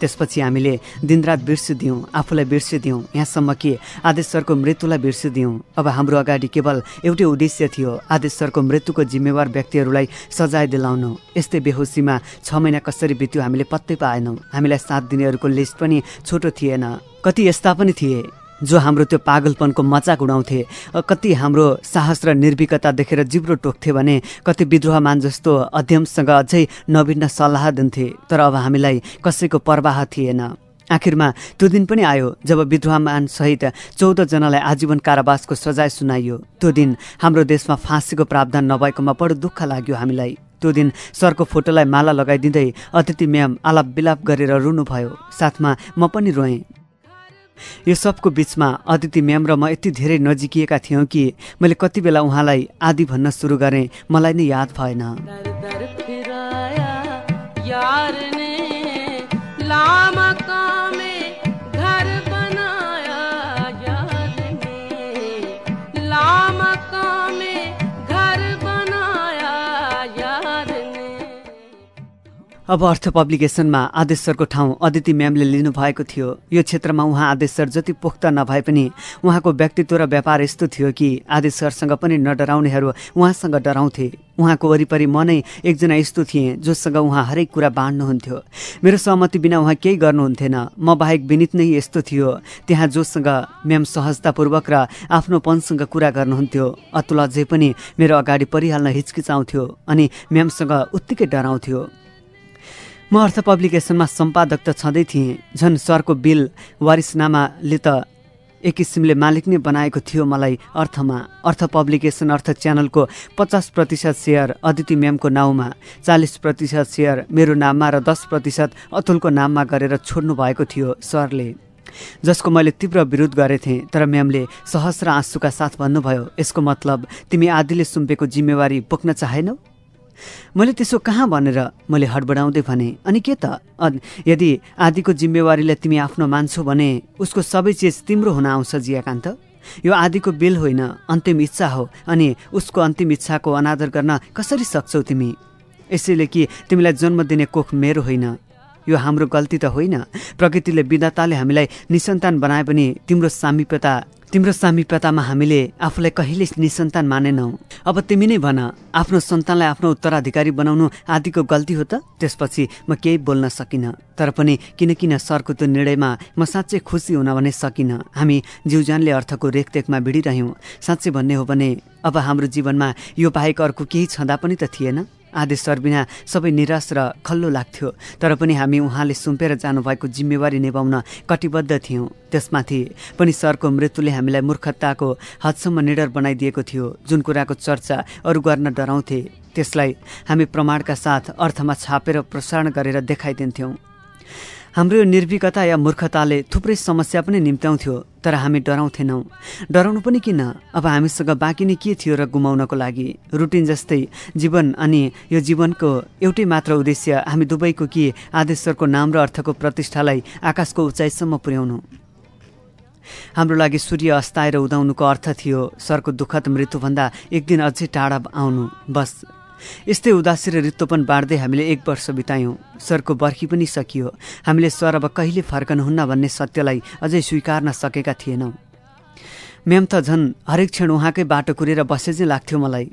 Speaker 1: त्यसपछि हामीले दिनरात बिर्सिदियौँ आफूलाई बिर्सिदियौँ यहाँसम्म कि आदेश सरको मृत्युलाई बिर्सिदियौँ। अब हाम्रो अगाडि केवल एउटै उद्देश्य थियो आदेश सरको मृत्युको जिम्मेवार व्यक्तिहरूलाई सजाय दिलाउनु। यस्तै बेहोसीमा छ महिना कसरी बित्यो हामीले पत्तै पाएनौँ। हामीलाई साथ दिनेहरूको लिस्ट पनि छोटो थिएन। कति यस्ता पनि थिए। जो हाम्रो त्यो पागलपनको मजाक उडाउँथे कति हाम्रो साहस र निर्भीकता देखेर जिब्रो टोक्थे भने कति विद्रोहमान जस्तो अध्यमसँग अझै नभिन्न सल्लाह दिन्थे तर अब हामीलाई कसैको प्रवाह थिएन। आखिरमा त्यो दिन पनि आयो जब विद्रोहमान सहित चौधजनालाई आजीवन कारावासको सजाय सुनाइयो। त्यो दिन हाम्रो देशमा फाँसीको प्रावधान नभएकोमा बडो दुःख लाग्यो हामीलाई। त्यो दिन सरको फोटोलाई माला लगाइदिँदै अतिथि म्याम आलाप बिलाप गरेर रुनुभयो। साथमा म पनि रोएँ। यो सबको बिचमा अदिति म्याम र म यति धेरै नजिकिएका थियौँ कि मैले कति बेला उहाँलाई आदि भन्न सुरु गरेँ मलाई नै याद भएन। अब अर्थ पब्लिकेसनमा आदेश सरको ठाउँ अदिति म्यामले लिनुभएको थियो। यो क्षेत्रमा उहाँ आदेश सर जति पोख्त नभए पनि उहाँको व्यक्तित्व र व्यापार यस्तो थियो कि आदेश सरसँग पनि नडराउनेहरू उहाँसँग डराउँथे। उहाँको वरिपरि म नै एकजना यस्तो थिएँ जोसँग उहाँ हरेक कुरा बाँड्नुहुन्थ्यो। मेरो सहमति बिना उहाँ केही गर्नुहुन्थेन। म बाहेक विनित नै यस्तो थियो। त्यहाँ जोसँग म्याम सहजतापूर्वक र आफ्नोपनसँग कुरा गर्नुहुन्थ्यो। अतुल अझै पनि मेरो अगाडि परिहाल्न हिचकिचाउँथ्यो अनि म्यामसँग उत्तिकै डराउँथ्यो। म अर्थ पब्लिकेसनमा सम्पादक त छँदै थिएँ झन् सरको बिल वारिसनामाले त एक किसिमले मालिक नै बनाएको थियो मलाई अर्थमा। अर्थ पब्लिकेसन अर्थ च्यानलको पचास प्रतिशत सेयर अदिति म्यामको नाउँमा चालिस प्रतिशत सेयर मेरो नाममा र दस प्रतिशत अतुलको नाममा गरेर छोड्नु भएको थियो सरले। जसको मैले तीव्र विरोध गरेथेँ तर म्यामले सहस्र आँसुका साथ भन्नुभयो यसको मतलब तिमी आदिले सुम्पेको जिम्मेवारी बोक्न चाहेनौ? मैले त्यसो कहाँ भनेर मैले हडबडाउँदै भने अनि के त? यदि आदिको जिम्मेवारीलाई तिमी आफ्नो मान्छौ भने उसको सबै चिज तिम्रो हुन आउँछ जियाकान्त। यो आदिको बिल होइन अन्तिम इच्छा हो अनि उसको अन्तिम इच्छाको अनादर गर्न कसरी सक्छौ तिमी? यसैले कि तिमीलाई जन्म दिने कोख मेरो होइन। यो हाम्रो गल्ती त होइन। प्रकृतिले विधाताले हामीलाई निसन्तान बनाए पनि तिम्रो सामिप्यता तिम्रो सामिप्यतामा हामीले आफूलाई कहिले निसन्तान मानेनौ। अब तिमी नै भन आफ्नो सन्तानलाई आफ्नो उत्तराधिकारी बनाउनु आदिको गल्ती हो त? त्यसपछि म केही बोल्न सकिनँ तर पनि किन किन सरको त्यो निर्णयमा म साँच्चै खुसी हुन भने सकिनँ। हामी जीवजानले अर्थको रेखदेखमा भिडिरह्यौँ। साँच्चै भन्ने हो भने अब हाम्रो जीवनमा यो बाहेक अर्को केही छँदा पनि त थिएन। आदेशर बिना सबै निराश र खल्लो लाग्थ्यो। तर पनि हामी उहाँले सुम्पेर जानुभएको जिम्मेवारी निभाउन कटिबद्ध थियौँ। त्यसमाथि पनि सरको मृत्युले हामीलाई मूर्खताको हदसम्म निडर बनाइदिएको थियो। जुन कुराको चर्चा अरू गर्न डराउँथे त्यसलाई हामी प्रमाणका साथ अर्थमा छापेर प्रसारण गरेर देखाइदिन्थ्यौँ। हाम्रो यो निर्विकता या मूर्खताले थुप्रै समस्या पनि निम्त्याउँथ्यो तर हामी डराउँथेनौँ। डराउनु पनि किन? अब हामीसँग बाँकी नै के थियो र गुमाउनको लागि? रुटिन जस्तै जीवन अनि यो जीवनको एउटै मात्र उद्देश्य हामी दुवैको कि आदेश्वरको नाम र अर्थको प्रतिष्ठालाई आकाशको उचाइसम्म पुर्याउनु। हाम्रो लागि सूर्य अस्ताएर उदाउनुको अर्थ थियो सरको दुःखद मृत्युभन्दा एक दिन अझै टाढा आउनु बस। यस्तै उदासी र रित्तोपन बाँड्दै हामीले एक वर्ष बितायौँ। सरको बर्खी पनि सकियो। हामीले सर अब कहिले फर्कनुहुन्न भन्ने सत्यलाई अझै स्वीकार्न सकेका थिएनौँ। म्याम त झन् हरेक क्षण उहाँकै बाटो कुरेर बसे चाहिँ लाग्थ्यो मलाई।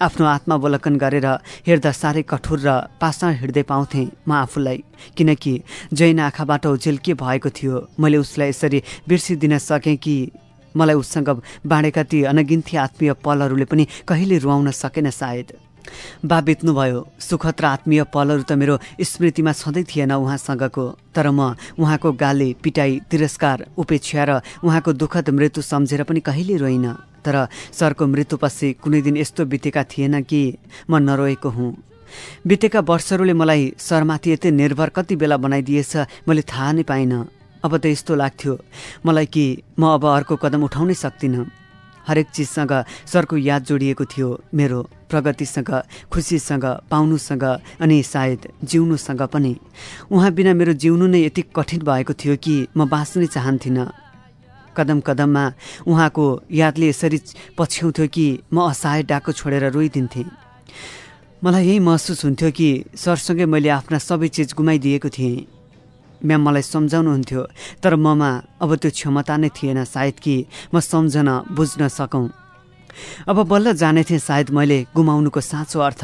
Speaker 1: आफ्नो आत्मावलोकन गरेर हेर्दा साह्रै कठोर र पाषाण हृदय पाउँथेँ म आफूलाई। किनकि जैन आँखाबाट उजेल के भएको थियो मैले उसलाई यसरी बिर्सिदिन सकेँ कि मलाई उसँग बाँडेका ती अनगिन्ती आत्मीय पलहरूले पनि कहिले रुवाउन सकेन सायद। बा बित्नुभयो सुखद र आत्मीय पलहरू त मेरो स्मृतिमा छँदै थिएन उहाँसँगको। तर म उहाँको गाली पिटाई तिरस्कार उपेक्षा र उहाँको दुःखद मृत्यु सम्झेर पनि कहिले रोइनँ। तर सरको मृत्युपछि कुनै दिन यस्तो बितेका थिएन कि म नरोएको हुँ। बितेका वर्षहरूले मलाई सरमाथि यति निर्भर कति बेला बनाइदिएछ मैले थाहा नै पाइनँ। अब त यस्तो लाग्थ्यो। मलाई कि म अब अर्को कदम उठाउनै सक्दिनँ हरेक चिजसँग सरको याद जोडिएको थियो मेरो। प्रगतिसँग खुसीसँग पाउनुसँग अनि सायद जिउनुसँग पनि। उहाँ बिना मेरो जिउनु नै यति कठिन भएको थियो कि म बाँच्नै चाहन्थिनँ। कदम कदममा उहाँको यादले यसरी पछ्याउँथ्यो कि म असहाय डाको छोडेर रोइदिन्थेँ। मलाई यही महसुस हुन्थ्यो कि सरसँगै मैले आफ्ना सबै चिज गुमाइदिएको थिएँ। म्याम मलाई सम्झाउनुहुन्थ्यो तर ममा अब त्यो क्षमता नै थिएन सायद कि म सम्झन बुझ्न सकौँ। अब बल्ल जाने थिएँ सायद मैले गुमाउनुको साँचो अर्थ।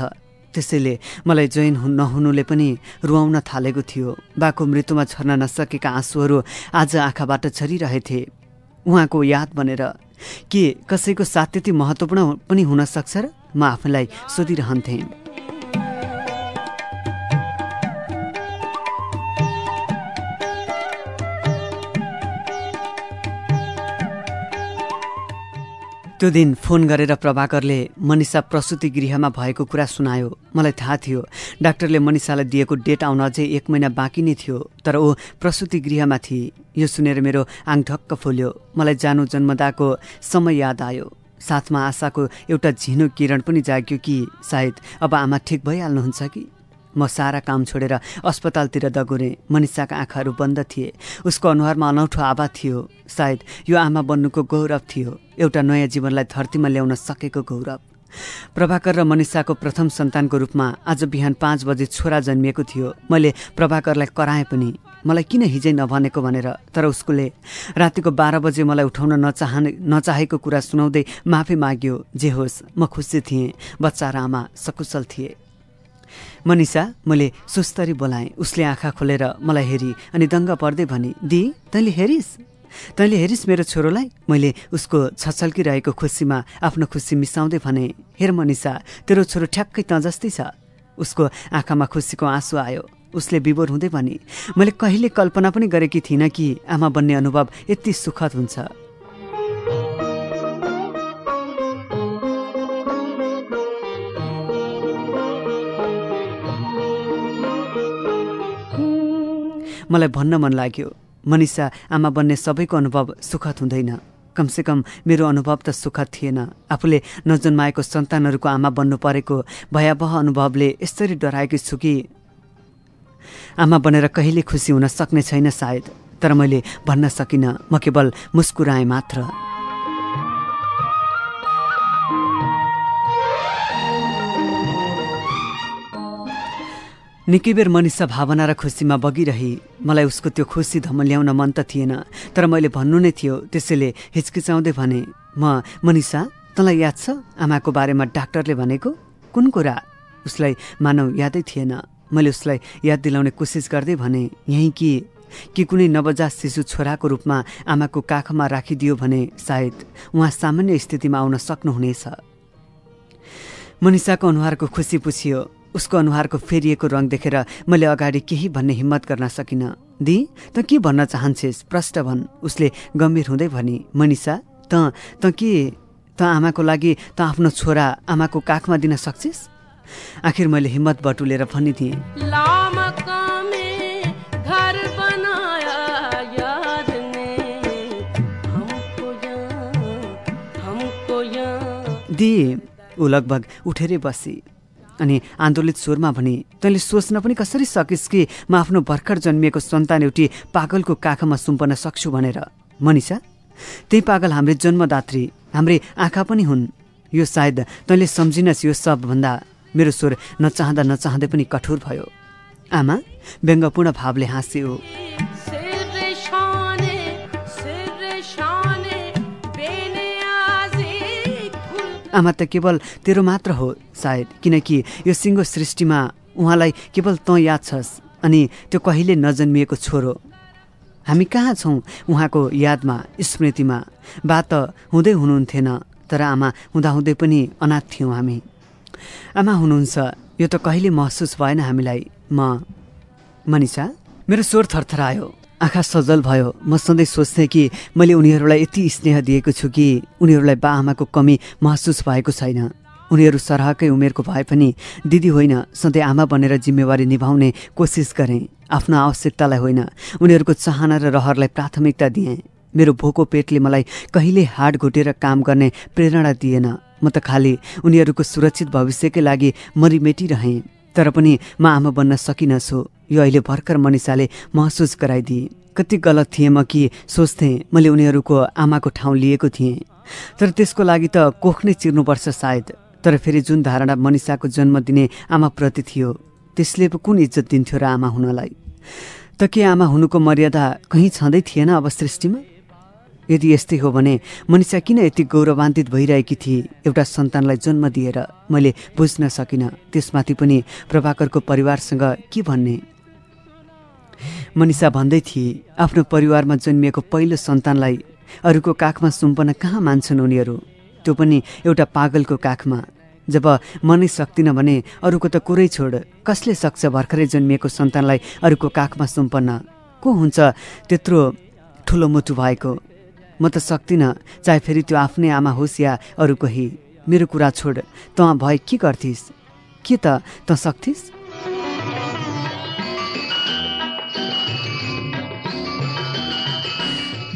Speaker 1: त्यसैले मलाई जैन नहुनुले पनि रुवाउन थालेको थियो। बाको मृत्युमा झर्न नसकेका आँसुहरू आज आँखाबाट झरिरहेथे उहाँको याद बनेर के कसैको साथ त्यति महत्त्वपूर्ण पनि हुन सक्छ र? म आफूलाई सोधिरहन्थेँ। त्यो दिन फोन गरेर प्रभाकरले मनिषा प्रसुति गृहमा भएको कुरा सुनायो। मलाई थाहा थियो। डाक्टरले मनिषालाई दिएको डेट आउन अझै एक महिना बाँकी नै थियो तर ऊ प्रसुति गृहमा थिए। यो सुनेर मेरो आङ ढक्क फुल्यो। मलाई जानु जन्मदाको समय याद आयो। साथमा आशाको एउटा झिनो किरण पनि जाग्यो कि सायद अब आमा ठिक भइहाल्नुहुन्छ कि? म सारा काम छोडेर अस्पतालतिर दगुरेँ। मनिषाका आँखाहरू बन्द थिए। उसको अनुहारमा अनौठो आभा थियो। सायद यो आमा बन्नुको गौरव थियो। एउटा नयाँ जीवनलाई धरतीमा ल्याउन सकेको गौरव। प्रभाकर र मनिषाको प्रथम सन्तानको रूपमा आज बिहान पाँच बजे छोरा जन्मिएको थियो। मैले प्रभाकरलाई कराएँ पनि। मलाई किन हिजै नभनेको भनेर तर उसकोले रातिको बाह्र बजे मलाई उठाउन नचाहने नचाहेको कुरा सुनाउँदै माफी माग्यो। जे होस् म खुसी थिएँ। बच्चा र आमा सकुशल थिए। मनिषा मैले सुस्तरी बोलाएँ। उसले आँखा खोलेर मलाई हेरी अनि दङ्ग पर्दै भनी दि तैँले हेरिस्? तैँले हेरिस् मेरो छोरोलाई? मैले उसको छछल्किरहेको खुसीमा आफ्नो खुसी मिसाउँदै भने हेर मनिषा तेरो छोरो ठ्याक्कै तँ जस्तै छ। उसको आँखामा खुसीको आँसु आयो। उसले विवोर हुँदै भने मैले कहिले कल्पना पनि गरेकी थिइनँ कि आमा बन्ने अनुभव यति सुखद हुन्छ। मलाई भन्न मन लाग्यो। मनिषा आमा बन्ने सबैको अनुभव सुखद हुँदैन। कमसेकम मेरो अनुभव त सुखद थिएन। आफूले नजन्माएको सन्तानहरूको आमा बन्नु परेको भयावह अनुभवले यसरी डराएकी छु कि? आमा बनेर कहिले खुसी हुन सक्ने छैन सायद तर मैले भन्न सकिनँ। म केवल मुस्कुराएँ मात्र। निकै बेर मनिषा भावना र खुसीमा बगिरही। मलाई उसको त्यो खुसी धमल्याउन मन त थिएन तर मैले भन्नु नै थियो त्यसैले हिचकिचाउँदै भने म मनिषा तँलाई याद छ आमाको बारेमा डाक्टरले भनेको? कुन कुरा? उसलाई मानव यादै थिएन। मैले उसलाई याद दिलाउने कोसिस गर्दै भने यहीँ कि? कि कुनै नवजात शिशु छोराको रूपमा आमाको काखमा राखिदियो भने सायद उहाँ सामान्य स्थितिमा आउन सक्नुहुनेछ? मनिषाको अनुहारको खुसी पुछियो उसको अनुहारको फेरिएको रङ देखेर मैले अगाडि केही भन्ने हिम्मत गर्न सकिनँ। दि त के भन्न चाहन्छेस्? प्रष्ट भन्। उसले गम्भीर हुँदै भनी मनिषा त त के त आमाको लागि त आफ्नो छोरा आमाको काखमा दिन सक्छेस्? आखिर मैले हिम्मत बटुलेर भनिदिएँ।
Speaker 2: लामका में घर बनाया याद ने। हमको यहाँ हमको यहाँ।
Speaker 1: दि ऊ लगभग उठेरै बसी। अनि आन्दोलित स्वरमा भने तैँले सोच्न पनि कसरी सकिस् कि म आफ्नो भर्खर जन्मिएको सन्तान एउटी पागलको काखमा सुम्पन सक्छु भनेर? मनिषा त्यही पागल हाम्रै जन्मदात्री हाम्रै आँखा पनि हुन्। यो सायद तैँले सम्झिनस् यो सबभन्दा मेरो स्वर नचाहँदा नचाहँदै पनि कठोर भयो। आमा व्यङ्गपूर्ण भावले हाँस्यो। आमा त केवल तेरो मात्र हो सायद किनकि यो सिङ्गो सृष्टिमा उहाँलाई केवल तँ याद छस् अनि त्यो कहिले नजन्मिएको छोरो हामी कहाँ छौँ उहाँको यादमा स्मृतिमा? बा त हुँदै हुनुहुन्थेन तर आमा हुँदाहुँदै पनि अनाथ थियौँ हामी। आमा हुनुहुन्छ यो त कहिले महसुस भएन हामीलाई। म मनिषा मेरो स्वर थरथरायो। आँखा सजल भयो। म सधैँ सोच्थेँ कि मैले उनीहरूलाई यति स्नेह दिएको छु कि उनीहरूलाई बा आमाको कमी महसुस भएको छैन। उनीहरू सरहकै उमेरको भए पनि दिदी होइन सधैँ आमा बनेर जिम्मेवारी निभाउने कोसिस गरेँ। आफ्नो आवश्यकतालाई होइन उनीहरूको चाहना र रहरलाई प्राथमिकता दिएँ। मेरो भोको पेटले मलाई कहिले हाड घोटेर काम गर्ने प्रेरणा दिएन। म त खालि उनीहरूको सुरक्षित भविष्यकै लागि मरिमेटिरहेँ। तर पनि म आमा बन्न सकिनछु यो अहिले भर्खर मनिषाले महसुस गराइदिए। कति गलत थिएँ म कि सोच्थेँ मैले उनीहरूको आमाको ठाउँ लिएको थिएँ। तर त्यसको लागि त कोख नै चिर्नुपर्छ सायद। तर फेरि जुन धारणा मनिषाको जन्म दिने आमाप्रति थियो त्यसले पो कुन इज्जत दिन्थ्यो र आमा हुनलाई? त के आमा हुनुको मर्यादा कहीँ छँदै थिएन अब सृष्टिमा? यदि यस्तै हो भने मनिषा किन यति गौरवान्वित भइरहेकी थिए? एउटा सन्तानलाई जन्म दिएर मैले बुझ्न सकिनँ त्यसमाथि पनि प्रभाकरको परिवारसँग के भन्ने? मनिषा भन्दै थिए आफ्नो परिवारमा जन्मिएको पहिलो सन्तानलाई अरूको काखमा सुम्पन कहाँ मान्छन् उनीहरू? त्यो पनि एउटा पागलको काखमा। जब मनै सक्दिनँ भने अरूको त कुरै छोड कसले सक्छ भर्खरै जन्मिएको सन्तानलाई अरूको काखमा सुम्पन्न को हुन्छ त्यत्रो ठुलो मुटु भएको? म त सक्दिनँ। चाहे फेरि त्यो आफ्नै आमा होस् या अरू कोही मेरो कुरा छोड। तँ भए के गर्थिस्? के त? तँ सक्थिस्?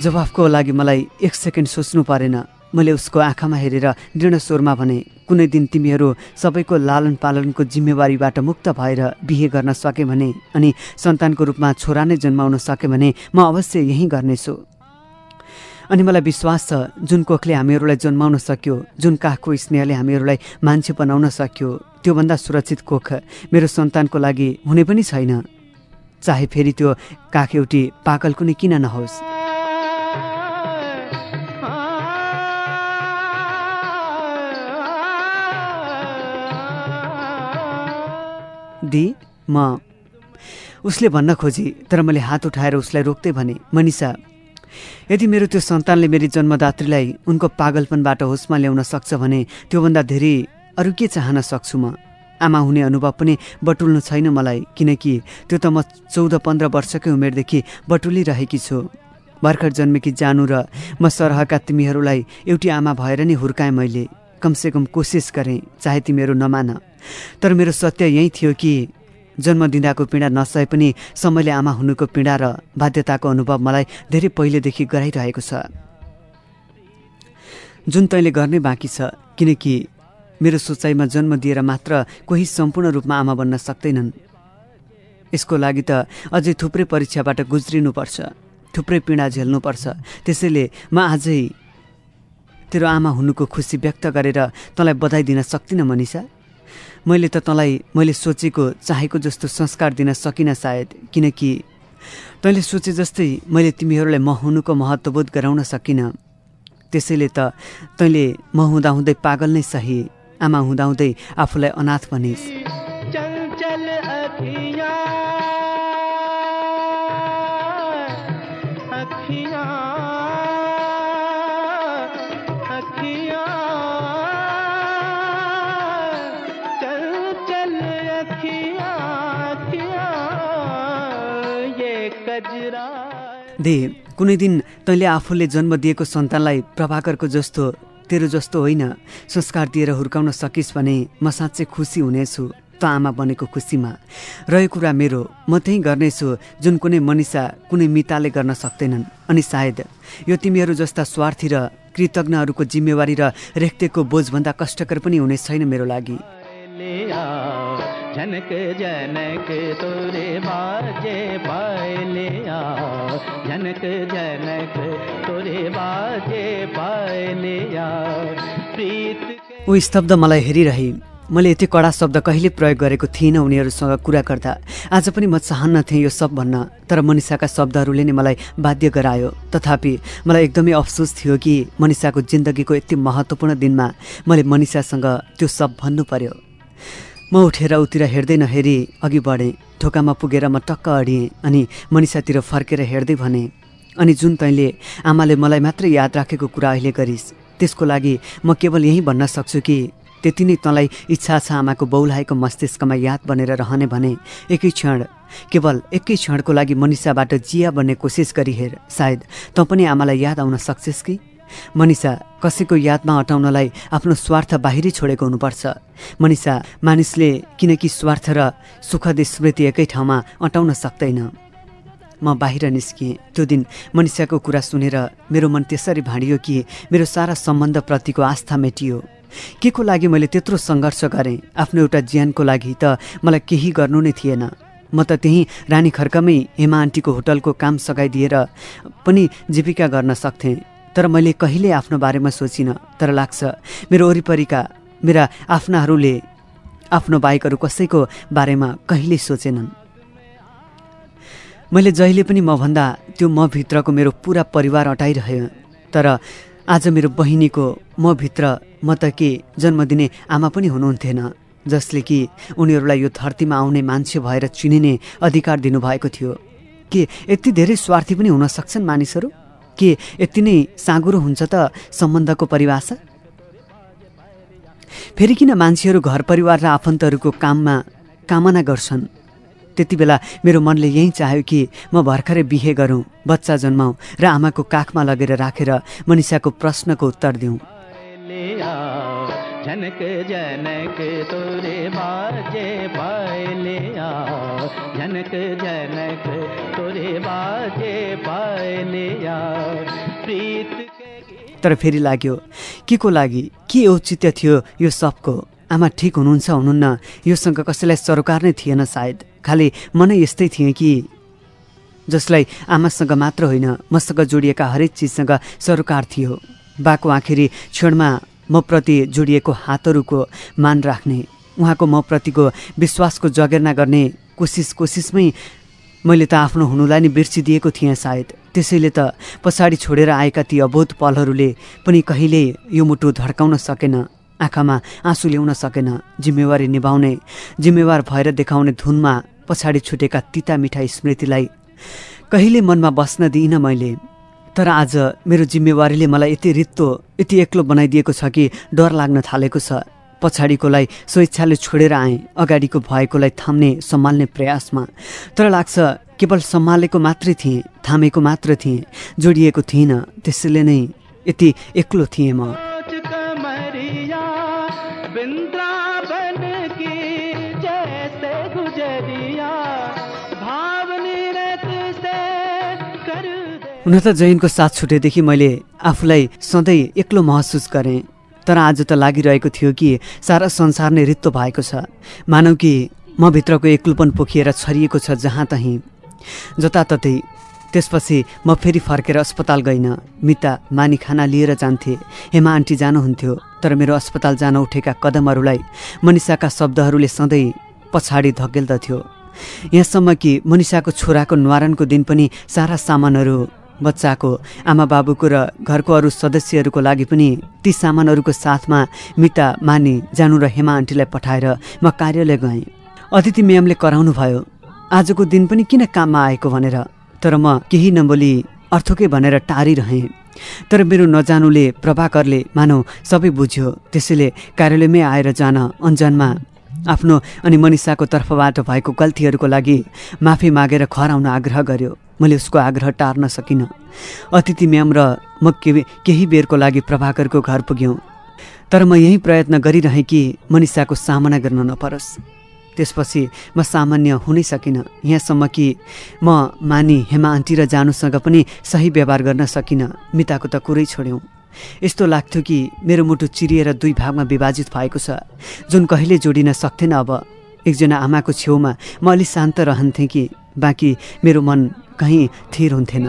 Speaker 1: जवाफको लागि मलाई एक सेकेन्ड सोच्नु परेन। मैले उसको आँखामा हेरेर दृढ स्वरमा भने कुनै दिन तिमीहरू सबैको लालन पालनको जिम्मेवारीबाट मुक्त भएर बिहे गर्न सके भने अनि सन्तानको रूपमा छोरा नै जन्माउन सके भने म अवश्य यहीँ गर्नेछु। अनि मलाई विश्वास छ जुन कोखले हामीहरूलाई जन्माउन सक्यो जुन काखको स्नेहले हामीहरूलाई मान्छे बनाउन सक्यो त्योभन्दा सुरक्षित कोख मेरो सन्तानको लागि हुने पनि छैन। चाहे फेरि त्यो काख एउटी पाकल कुनै किन नहोस्। दि म। उसले भन्न खोजी तर मैले हात उठाएर उसलाई रोक्दै भने मनिषा यदि मेरो त्यो सन्तानले मेरी जन्मदात्रीलाई उनको पागलपनबाट होसमा ल्याउन सक्छ भने त्योभन्दा धेरै अरू के चाहन सक्छु म? आमा हुने अनुभव पनि बटुल्नु छैन मलाई किनकि त्यो त म चौध पन्ध्र वर्षकै उमेरदेखि बटुलिरहेकी छु। भर्खर जन्मेकी जानु र म सरहका तिमीहरूलाई एउटी आमा भएर नै हुर्काएँ मैले। कमसेकम कोसिस गरेँ चाहे तिमीहरू नमान। तर मेरो सत्य यही थियो कि जन्म दिँदाको पीडा नसहे पनि समयले आमा हुनुको पीडा र बाध्यताको अनुभव मलाई धेरै पहिलेदेखि गराइरहेको छ। जुन तैँले गर्नै बाँकी छ किनकि मेरो सोचाइमा जन्म दिएर मात्र कोही सम्पूर्ण रूपमा आमा बन्न सक्दैनन्। यसको लागि त अझै थुप्रै परीक्षाबाट गुज्रिनुपर्छ थुप्रै पीडा झेल्नुपर्छ। त्यसैले म आजै तेरो आमा हुनुको खुसी व्यक्त गरेर तँलाई बधाई दिन सक्दिनँ मनिषा। मैले त तँलाई मैले सोचेको चाहेको जस्तो संस्कार दिन सकिनँ सायद किनकि तैँले सोचे जस्तै मैले तिमीहरूलाई म हुनुको महत्त्वबोध गराउन सकिनँ। त्यसैले त तैँले म हुँदाहुँदै पागल नै सही आमा हुँदाहुँदै आफूलाई अनाथ भनिस्। दे कुनै दिन तैँले आफूले जन्म दिएको सन्तानलाई प्रभाकरको जस्तो तेरो जस्तो होइन संस्कार दिएर हुर्काउन सकिस् भने म साँच्चै खुसी हुनेछु त आमा बनेको खुसीमा। रहेको कुरा मेरो म त्यही गर्नेछु जुन कुनै मनिषा कुनै मिताले गर्न सक्दैनन् अनि सायद यो तिमीहरू जस्ता स्वार्थी र कृतज्ञहरूको जिम्मेवारी र रेखदेखको बोझभन्दा कष्टकर पनि हुने छैन मेरो लागि।
Speaker 3: जनक जनक तोरे बाजे पायले आओ। जनक जनक तोरे बाजे पायले आओ। प्रीत
Speaker 1: ऊ स्तब्ध मलाई हेरिरहे। मैले यति कडा शब्द कहिले प्रयोग गरेको थिइनँ उनीहरूसँग कुरा गर्दा। आज पनि म चाहन्न थिएँ यो सब भन्न तर मनिषाका शब्दहरूले नै मलाई बाध्य गरायो। तथापि मलाई एकदमै अफसोस थियो कि मनिषाको जिन्दगीको यति महत्त्वपूर्ण दिनमा मैले मनिषासँग त्यो सब भन्नु पर्यो। म उठेर उतिर हेर्दै नहेरी अघि बढेँ। ढोकामा पुगेर म टक्क अडिएँ अनि मनिषातिर फर्केर हेर्दै भने अनि जुन तैँले आमाले मलाई मात्रै याद राखेको कुरा अहिले गरिस् त्यसको लागि म केवल यही भन्न सक्छु कि त्यति नै तँलाई इच्छा छ आमाको बौलाएको मस्तिष्कमा याद बनेर रहने भने एकै क्षण केवल एकै क्षणको लागि मनिषाबाट जिया बन्ने कोसिस गरी हेर सायद तँ पनि आमालाई याद आउन सक्छस् कि? मनिषा कसैको यादमा अटाउनलाई आफ्नो स्वार्थ बाहिरै छोडेको हुनुपर्छ। मनिषा मानिसले किनकि स्वार्थ र सुखद स्मृति एकै ठाउँमा अटाउन सक्दैन। म बाहिर निस्किएँ। त्यो दिन मनिषाको कुरा सुनेर मेरो मन त्यसरी भाँडियो कि मेरो सारा सम्बन्धप्रतिको आस्था मेटियो। के को लागि मैले त्यत्रो सङ्घर्ष गरेँ? आफ्नो एउटा ज्यानको लागि त मलाई केही गर्नु नै थिएन। म त त्यहीँ रानी खर्कमै हेमा आन्टीको होटलको काम सघाइदिएर पनि जीविका गर्न सक्थेँ। तर मैले कहिले आफ्नो बारेमा सोचिनँ। तर लाग्छ मेरो वरिपरिका मेरा आफ्नाहरूले आफ्नो बाइकहरू कसैको बारेमा कहिले सोचेनन्। मैले जहिले पनि मभन्दा त्यो म भित्रको मेरो पुरा परिवार अटाइरह्यो तर आज मेरो बहिनीको म भित्र म त के जन्म दिने आमा पनि हुनुहुन्थेन जसले कि उनीहरूलाई यो धरतीमा आउने मान्छे भएर चिनिने अधिकार दिनुभएको थियो। के यति धेरै स्वार्थी पनि हुन सक्छन् मानिसहरू? के यति नै साँगुरो हुन्छ त सम्बन्धको परिभाषा? फेरि किन मान्छेहरू घर परिवार र आफन्तहरूको काममा कामना गर्छन्? त्यति बेला मेरो मनले यही चाह्यो कि म भर्खरै बिहे गरौँ बच्चा जन्माउँ र आमाको काखमा लगेर राखेर मनिषाको प्रश्नको उत्तर दिउँ।
Speaker 3: जनक जनक तोरे बाजे पायले आओ। जनक जनक तोरे बाजे पायले आओ। प्रीत
Speaker 1: तर फेरि लाग्यो के को लागि के औचित्य थियो यो सबको? आमा ठिक हुनुहुन्छ हुनुहुन्न। योसँग कसैलाई सरोकार नै थिएन सायद। खालि म नै यस्तै थिएँ कि? जसलाई आमासँग मात्र होइन मसँग जोडिएका हरेक चिजसँग सरोकार थियो। बाको आखिरी क्षणमा म प्रति जोडिएको हातहरूको मान राख्ने उहाँको म प्रतिको विश्वासको जगेर्ना गर्ने कोसिस कोसिसमै मैले त आफ्नो हुनुलाई नै बिर्सिदिएको थिएँ सायद। त्यसैले त पछाडि छोडेर आएका ती अबोध पलहरूले पनि कहिले यो मुटु धड्काउन सकेन आँखामा आँसु ल्याउन सकेन जिम्मेवारी निभाउने जिम्मेवार भएर देखाउने धुनमा पछाडि छुटेका तिता मिठा स्मृतिलाई कहिले मनमा बस्न दिइनँ मैले। तर आज मेरो जिम्मेवारीले मलाई यति रित्तो यति एक्लो बनाइदिएको छ कि डर लाग्न थालेको छ। पछाडिकोलाई स्वेच्छाले छोडेर आएँ अगाडिको भएकोलाई थाम्ने सम्हाल्ने प्रयासमा। तर लाग्छ केवल सम्हालेको मात्रै थिएँ थामेको मात्र थिएँ जोडिएको थिइनँ त्यसैले नै यति एक्लो थिएँ म। हुन त जैनको साथ छुटेदेखि मैले आफूलाई सधैँ एक्लो महसुस गरेँ। तर आज त लागिरहेको थियो कि सारा संसार नै रित्तो भएको छ। मानव कि म भित्रको एक्लोपन पोखिएर छरिएको छ जहाँ तहीँ। जताततै त्यसपछि म फेरि फर्केर अस्पताल गइनँ मिता मानी खाना लिएर जान्थे। हेमा आन्टी जानुहुन्थ्यो तर मेरो अस्पताल जान उठेका कदमहरूलाई मनिषाका शब्दहरूले सधैँ पछाडि धकेल्दथ्यो। यहाँसम्म कि मनिषाको छोराको न्वारानको दिन पनि सारा सामानहरू बच्चाको आमा बाबुको र घरको अरू सदस्यहरूको लागि पनि ती सामानहरूको साथमा मिता मानी जानु र हेमा आन्टीलाई पठाएर म कार्यालय गएँ। अतिथि म्यामले कराउनु भयो आजको दिन पनि किन काममा आएको भनेर? तर म केही नबोली अर्थकै भनेर टारिरहेँ। तर मेरो नजानुले प्रभाकरले मानौ सबै बुझ्यो त्यसैले कार्यालयमै आएर जान अन्जानमा आफ्नो अनि मनिषाको तर्फबाट भएको गल्तीहरूको लागि माफी मागेर खराउन आग्रह गर्यो। मैले उसको आग्रह टार्न सकिनँ। अतिथि म्याम र म केही केही बेरको लागि प्रभाकरको घर पुग्यौँ। तर म यही प्रयत्न गरिरहेँ कि मनिषाको सामना गर्न नपरोस्। त्यसपछि म सामान्य हुनै सकिनँ। यहाँसम्म कि म मानी हेमा आन्टी र जानुसँग पनि सही व्यवहार गर्न सकिनँ। मिताको त कुरै छोड्यौँ। यस्तो लाग्थ्यो कि मेरो मुटु चिरिएर दुई भागमा विभाजित भएको छ। जुन कहिले जोडिन सक्थेन अब एकजना आमाको छेउमा म अलि शान्त रहन्थेँ कि बाँकी मेरो मन कहीँ थिर हुन्थेन।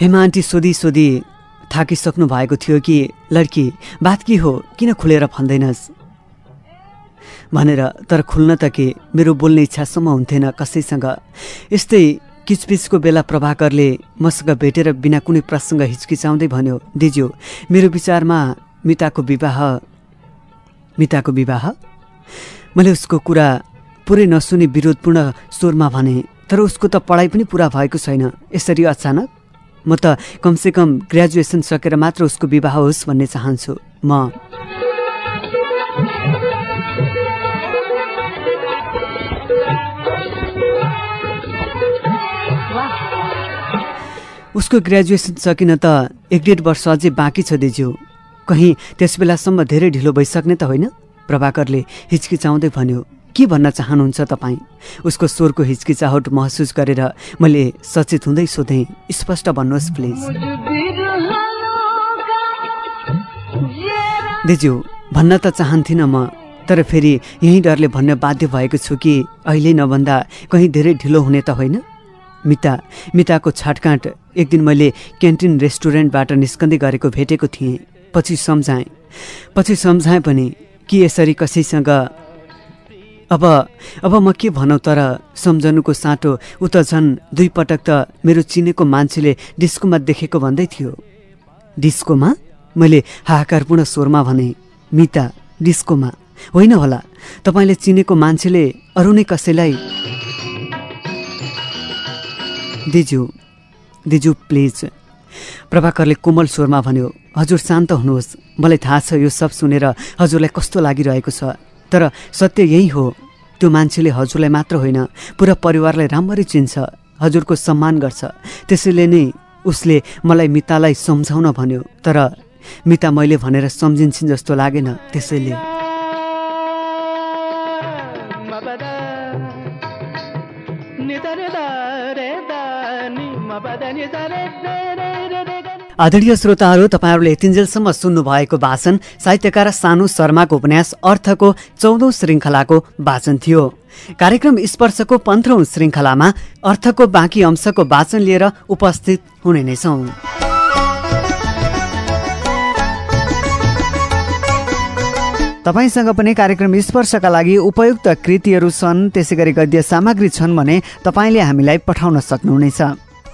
Speaker 1: हेमा आन्टी सोधी सोधी थाकिसक्नु भएको थियो कि लड्की बात के हो? किन खुलेर भन्दैनस्? भनेर तर खुल्न त के मेरो बोल्ने इच्छासम्म हुन्थेन कसैसँग। यस्तै किचपिचको बेला प्रभाकरले मसँग भेटेर बिना कुनै प्रसङ्ग हिचकिचाउँदै भन्यो दिज्यू मेरो विचारमा मिताको विवाह मिताको विवाह? मैले उसको कुरा पुरै नसुनी विरोधपूर्ण स्वरमा भने तर उसको त पढाइ पनि पुरा भएको छैन। यसरी अचानक म त कमसेकम ग्रेजुएसन सकेर मात्र उसको विवाह होस् भन्ने चाहन्छु। म। उसको ग्रेजुएसन सकिन त एक डेढ वर्ष अझै बाँकी छ दिज्यू कहीँ त्यस बेलासम्म धेरै ढिलो भइसक्ने त होइन? प्रभाकरले हिचकिचाउँदै भन्यो के भन्न चाहनुहुन्छ तपाईँ? उसको स्वरको हिचकिचाहट महसुस गरेर मैले सचेत हुँदै सोधेँ स्पष्ट भन्नुहोस् प्लिज. दिज्यू भन्न त चाहन्थिनँ म तर फेरि यही डरले भन्न बाध्य भएको छु कि अहिले नभन्दा कहीँ धेरै ढिलो हुने त होइन? मिता मिताको छाटकाँट एक दिन मैले क्यान्टिन रेस्टुरेन्टबाट निस्कँदै गरेको भेटेको थिएँ पछि सम्झाएँ। पछि सम्झाएँ पनि कि यसरी कसैसँग अब अब म के भनौँ तर सम्झनुको साँटो ऊ त झन् दुई पटक त मेरो चिनेको मान्छेले डिस्कोमा देखेको भन्दै थियो। डिस्कोमा? मैले हाहाकारपूर्ण स्वरमा भने मिता डिस्कोमा? होइन होला तपाईँले चिनेको मान्छेले अरू नै कसैलाई दिजु दिजु प्लिज। प्रभाकरले कोमल स्वरमा भन्यो हजुर शान्त हुनुहोस् मलाई थाहा छ यो सब सुनेर हजुरलाई कस्तो लागिरहेको छ। तर सत्य यही हो त्यो मान्छेले हजुरलाई मात्र होइन पुरा परिवारलाई राम्ररी चिन्छ हजुरको सम्मान गर्छ। त्यसैले नै उसले मलाई मितालाई सम्झाउन भन्यो तर मिता मैले भनेर सम्झिन्छन् जस्तो लागेन त्यसैले। आदरणीय श्रोताहरू तपाईँहरूले यतिन्जेलसम्म सुन्नुभएको वाचन साहित्यकार सानु शर्माको उपन्यास अर्थको चौधौँ श्रृङ्खलाको वाचन थियो। कार्यक्रम स्पर्शको पन्ध्रौँ श्रृङ्खलामा अर्थको बाँकी अंशको वाचन लिएर उपस्थित हुने नै छौँ। तपाईँसँग पनि कार्यक्रम स्पर्शका लागि उपयुक्त कृतिहरू छन् त्यसै गरी गद्य सामग्री छन् भने तपाईँले हामीलाई पठाउन सक्नुहुनेछ।